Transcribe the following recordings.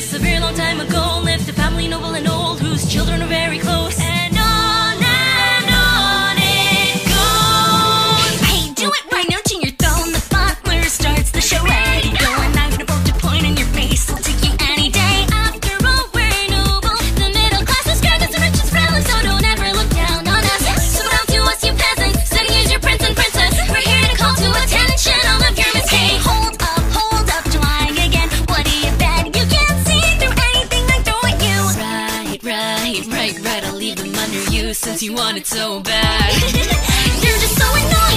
just a very long time ago lived a family noble and old whose children are very close. Right, I'll leave them under you since you want it so bad. You're just so annoying.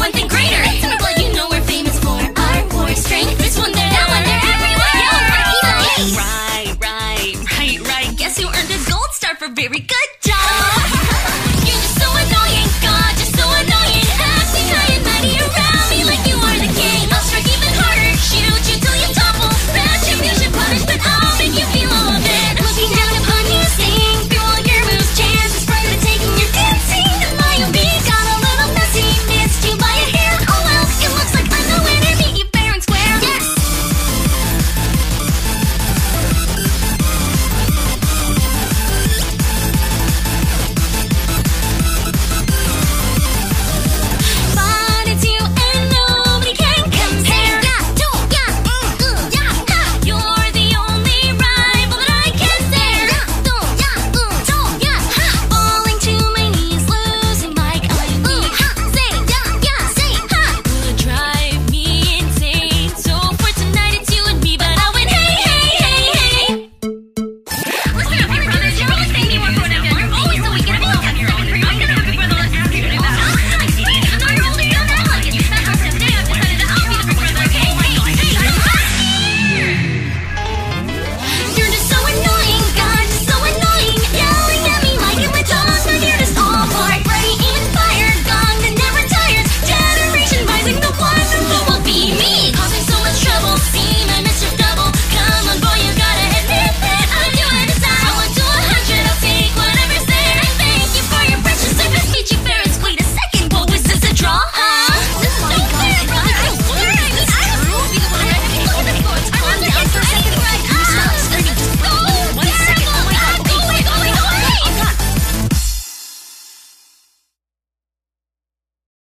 one thing greater. But you know we're famous for our war strength. This one, there, that one, they're everywhere. Yellow, red, green, Right, right, right, right. Guess who earned a gold star for very good?